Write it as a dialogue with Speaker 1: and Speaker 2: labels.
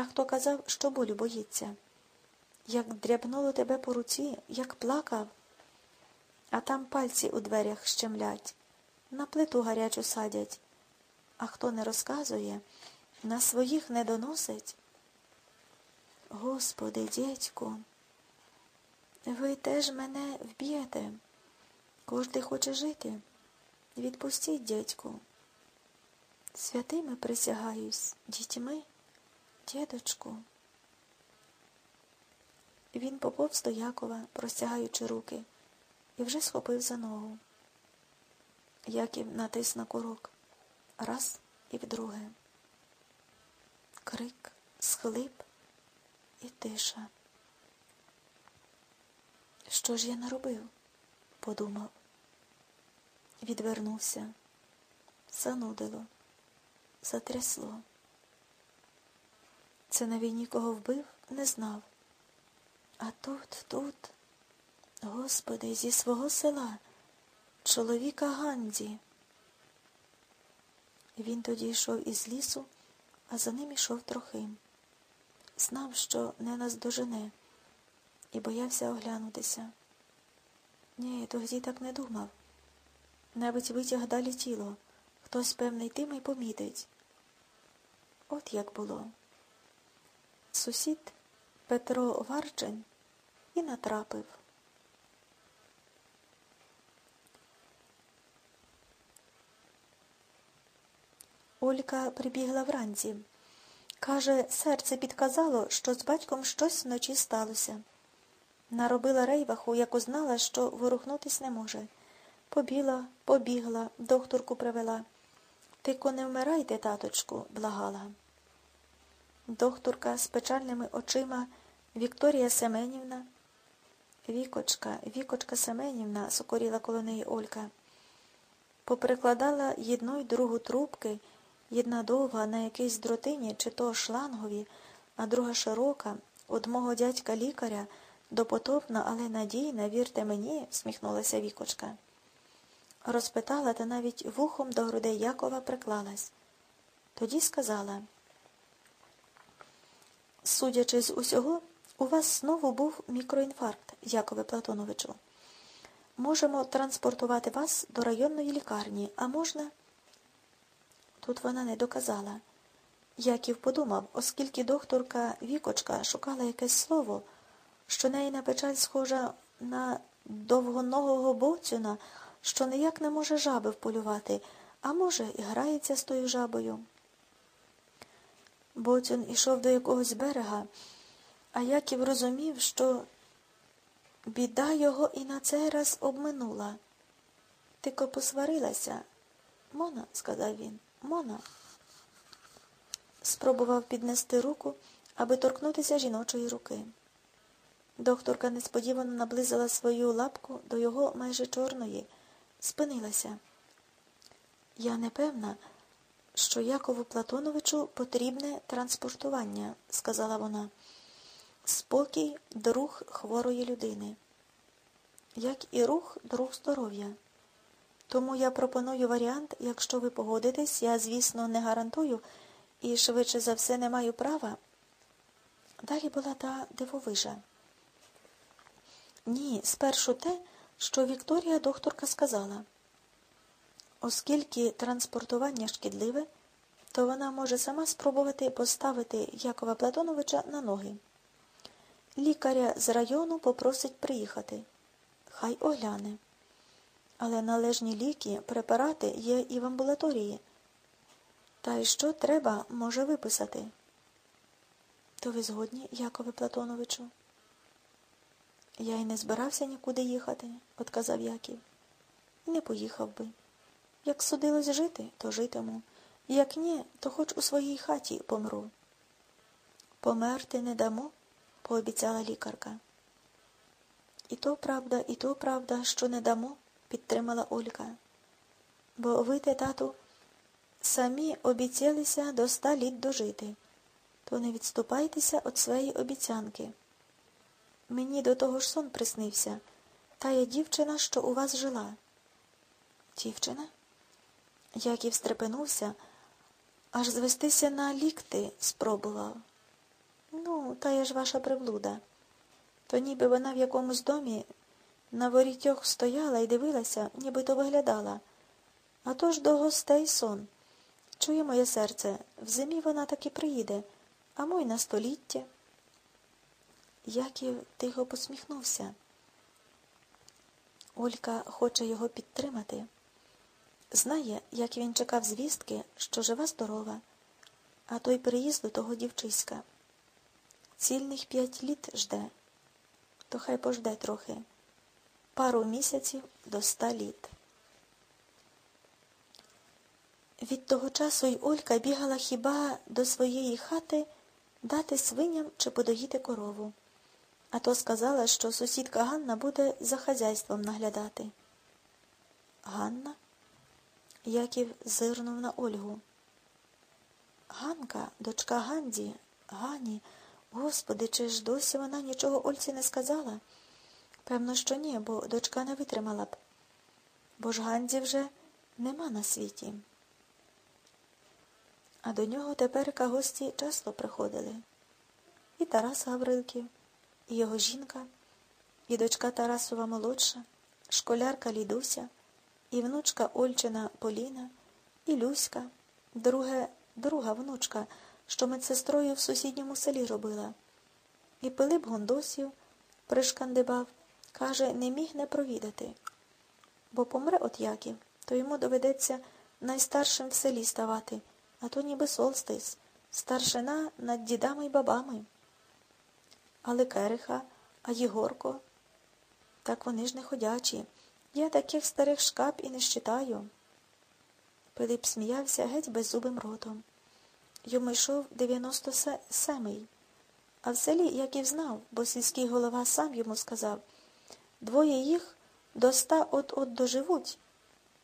Speaker 1: А хто казав, що болю боїться? Як дрябнуло тебе по руці, як плакав, а там пальці у дверях щемлять, на плиту гарячу садять. А хто не розказує, на своїх не доносить. Господи, дядьку, ви теж мене вб'єте. Кожний хоче жити. Відпустіть, дядьку. Святими присягаюсь, дітьми, дідочку. Він поповз до Якова, простягаючи руки, і вже схопив за ногу. Яків натис на курок раз і вдруге. Крик, схлип і тиша. Що ж я наробив? подумав. Відвернувся, занудило, затрясло. Це на війні кого вбив, не знав. А тут, тут, Господи, зі свого села, чоловіка Ганді. Він тоді йшов із лісу, а за ним йшов Трохим. Знав, що не наздожене, і боявся оглянутися. Ні, тоді так не думав. Навіть витяг далі тіло. Хтось певний тим і помітить. От як було. Сусід Петро Варчень і натрапив. Олька прибігла вранці. Каже, серце підказало, що з батьком щось вночі сталося. Наробила рейваху, як узнала, що ворухнутись не може. Побіла, побігла, докторку привела. Тико не вмирайте, таточку, благала. Докторка з печальними очима Вікторія Семенівна. Вікочка, Вікочка Семенівна, сокоріла коло неї Олька. Поприкладала єдну й другу трубки. Єдна довга на якійсь дротині, чи то шлангові, а друга широка, од мого дядька лікаря, допотопна, але надійна, вірте мені, сміхнулася Вікочка. Розпитала та навіть вухом до грудей Якова приклалась. Тоді сказала, судячи з усього, у вас знову був мікроінфаркт, Якове Платоновичу. Можемо транспортувати вас до районної лікарні, а можна. Тут вона не доказала. Яків подумав, оскільки докторка Вікочка шукала якесь слово, що неї на печаль схожа на довгоногого боцюна, що ніяк не може жаби вполювати, а може, і грається з тою жабою. Боцюн ішов до якогось берега, а Яків розумів, що біда його і на цей раз обминула. Тико посварилася. Мона, сказав він. Мона. Спробував піднести руку, аби торкнутися жіночої руки. Докторка несподівано наблизила свою лапку до його майже чорної, спинилася. Я не певна, що Якову Платоновичу потрібне транспортування, сказала вона. Спокій друг хворої людини. Як і рух, друг здоров'я. Тому я пропоную варіант, якщо ви погодитесь, я, звісно, не гарантую і швидше за все не маю права. Далі була та дивовижа. Ні, спершу те, що Вікторія докторка сказала. Оскільки транспортування шкідливе, то вона може сама спробувати поставити Якова Платоновича на ноги. Лікаря з району попросить приїхати. Хай огляне але належні ліки, препарати є і в амбулаторії. Та й що треба, може виписати. То ви згодні, Якове Платоновичу? Я й не збирався нікуди їхати, отказав Яків. Не поїхав би. Як судилось жити, то житиму. Як ні, то хоч у своїй хаті помру. Померти не дамо, пообіцяла лікарка. І то правда, і то правда, що не дамо підтримала Олька. Бо ви, те, тату, самі обіцялися до ста літ дожити, то не відступайтеся від своєї обіцянки. Мені до того ж сон приснився, та є дівчина, що у вас жила. Дівчина? Яків стрепенувся, аж звестися на лікти спробував. Ну, та я ж ваша приблуда. То ніби вона в якомусь домі на ворітьох стояла і дивилася, ніби то виглядала. А то ж до гостей сон. Чує моє серце, в зимі вона таки приїде, а мой на століття. Яків тихо посміхнувся. Олька хоче його підтримати. Знає, як він чекав звістки, що жива здорова, а той приїзду того дівчиська. Цільних п'ять літ жде, то хай пожде трохи. Пару місяців до ста літ. Від того часу й Олька бігала хіба до своєї хати дати свиням чи подоїти корову. А то сказала, що сусідка Ганна буде за хазяйством наглядати. Ганна? Яків зирнув на Ольгу. Ганка, дочка Ганді, Гані, господи, чи ж досі вона нічого Ольці не сказала? Певно, що ні, бо дочка не витримала б. Бо ж Ганді вже нема на світі. А до нього теперка гості часто приходили. І Тарас Гаврилків, і його жінка, і дочка Тарасова молодша, школярка Лідуся, і внучка Ольчина Поліна, і Люська, друге, друга внучка, що медсестрою в сусідньому селі робила. І Пилип Гондосів пришкандибав, каже, не міг не провідати. Бо помре от Яків, то йому доведеться найстаршим в селі ставати а то ніби солстис, старшина над дідами й бабами. Але Кериха, а Єгорко, так вони ж не ходячі. Я таких старих шкап і не щитаю. Пилип сміявся геть беззубим ротом. Йому йшов дев'яносто семий. А в селі, як і знав, бо сільський голова сам йому сказав двоє їх до ста от от доживуть.